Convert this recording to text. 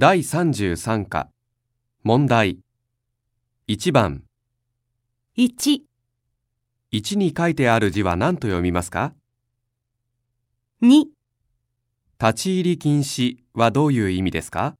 第33課。問題。1番。1、1に書いてある字は何と読みますか？2、立ち入り禁止はどういう意味ですか？